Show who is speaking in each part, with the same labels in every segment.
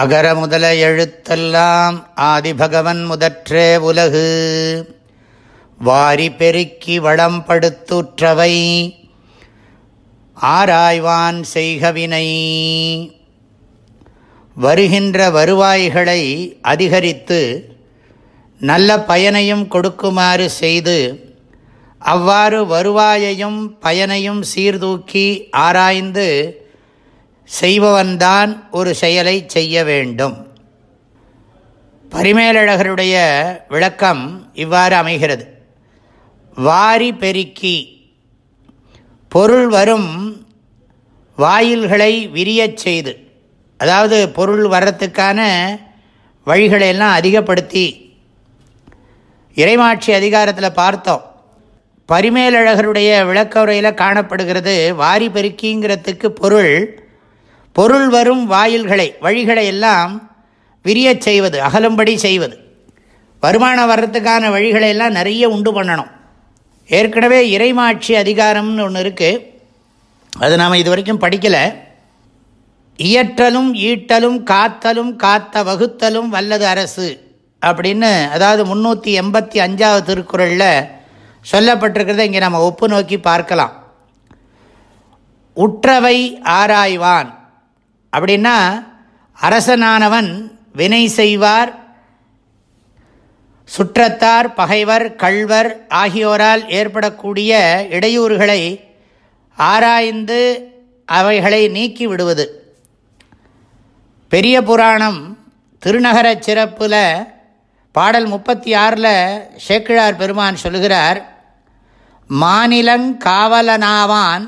Speaker 1: அகர முதல எழுத்தெல்லாம் ஆதிபகவன் முதற்றே உலகு வாரி பெருக்கி வளம் படுத்துற்றவை ஆராய்வான் செய்கவினை வருகின்ற வருவாய்களை அதிகரித்து நல்ல பயனையும் கொடுக்குமாறு செய்து அவ்வாறு வருவாயையும் பயனையும் சீர்தூக்கி ஆராய்ந்து செய்பவன்தான் ஒரு செயலை செய்ய வேண்டும் பரிமேலழகருடைய விளக்கம் இவ்வாறு அமைகிறது வாரி பெருக்கி பொருள் வரும் வாயில்களை விரியச் செய்து அதாவது பொருள் வர்றதுக்கான வழிகளை எல்லாம் அதிகப்படுத்தி இறைமாட்சி அதிகாரத்தில் பார்த்தோம் பரிமேலழகருடைய விளக்க உரையில் காணப்படுகிறது வாரி பெருக்கிங்கிறதுக்கு பொருள் பொருள் வரும் வாயில்களை வழிகளை எல்லாம் விரியச் செய்வது அகலும்படி செய்வது வருமானம் வர்றதுக்கான வழிகளை எல்லாம் நிறைய உண்டு பண்ணணும் ஏற்கனவே இறைமாட்சி அதிகாரம்னு ஒன்று இருக்குது அது நாம் இது வரைக்கும் படிக்கலை இயற்றலும் ஈட்டலும் காத்தலும் காத்த வகுத்தலும் வல்லது அரசு அப்படின்னு அதாவது முந்நூற்றி எண்பத்தி அஞ்சாவது திருக்குறளில் சொல்லப்பட்டிருக்கிறத இங்கே நம்ம ஒப்பு நோக்கி பார்க்கலாம் உற்றவை ஆராய்வான் அப்படின்னா அரசனானவன் வினை செய்வார் சுற்றத்தார் பகைவர் கள்வர் ஆகியோரால் ஏற்படக்கூடிய இடையூறுகளை ஆராய்ந்து அவைகளை நீக்கி விடுவது பெரிய புராணம் திருநகர சிறப்பில் பாடல் முப்பத்தி ஆறில் சேக்கிழார் பெருமான் சொல்கிறார் மாநிலங் காவலனாவான்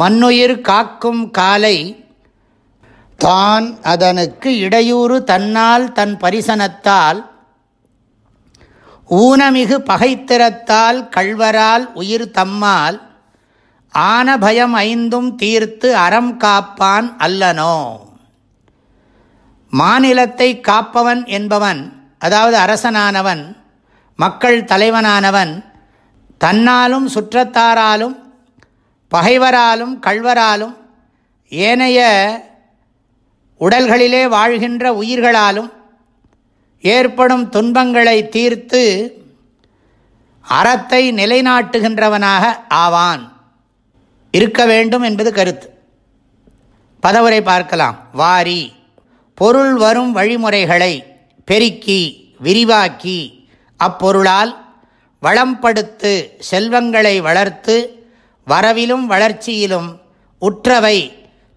Speaker 1: மண்ணுயிர் காக்கும் காலை தான் அதனுக்கு இடையூறு தன்னால் தன் பரிசனத்தால் ஊனமிகு பகைத்திறத்தால் கள்வரால் உயிர் தம்மால் ஆன பயம் ஐந்தும் தீர்த்து அறம் காப்பான் அல்லனோ மாநிலத்தை காப்பவன் என்பவன் அதாவது அரசனானவன் மக்கள் தலைவனானவன் தன்னாலும் சுற்றத்தாராலும் பகைவராலும் கள்வராலும் ஏனைய உடல்களிலே வாழ்கின்ற உயிர்களாலும் ஏற்படும் துன்பங்களை தீர்த்து அறத்தை நிலைநாட்டுகின்றவனாக ஆவான் இருக்க வேண்டும் என்பது கருத்து பதவுரை பார்க்கலாம் வாரி பொருள் வரும் வழிமுறைகளை பெருக்கி விரிவாக்கி அப்பொருளால் வளம்படுத்து செல்வங்களை வளர்த்து வரவிலும் வளர்ச்சியிலும் உற்றவை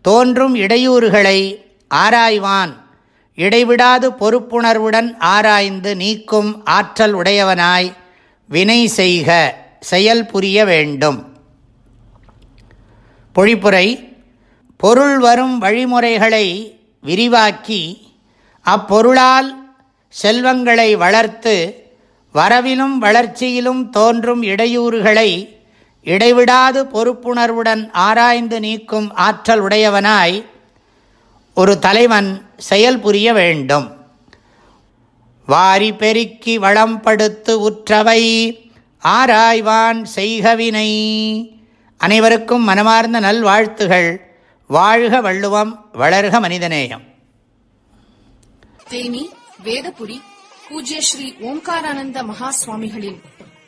Speaker 1: தோன்றும் இடையூறுகளை ஆராய்வான் இடைவிடாது பொறுப்புணர்வுடன் ஆராய்ந்து நீக்கும் ஆற்றல் உடையவனாய் வினை செய்க செயல் புரிய வேண்டும் பொழிப்புரை பொருள் வரும் வழிமுறைகளை விரிவாக்கி அப்பொருளால் செல்வங்களை வளர்த்து வரவிலும் வளர்ச்சியிலும் தோன்றும் இடையூறுகளை இடைவிடாது பொறுப்புணர்வுடன் ஆராய்ந்து நீக்கும் ஆற்றல் உடையவனாய் ஒரு தலைவன் செயல் புரிய வேண்டும் வாரி பெருக்கி வளம்படுத்து உற்றவை ஆராய்வான் செய்கவினை அனைவருக்கும் மனமார்ந்த நல்வாழ்த்துகள் வாழ்க வள்ளுவம் வளர்க மனிதநேயம்
Speaker 2: தேனி வேதபுரி பூஜ்ய ஸ்ரீ ஓம்காரானந்த மகா சுவாமிகளின்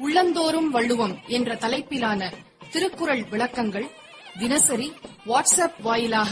Speaker 2: உள்ளந்தோறும் வள்ளுவம் என்ற தலைப்பிலான திருக்குறள் விளக்கங்கள் தினசரி வாட்ஸ்அப் வாயிலாக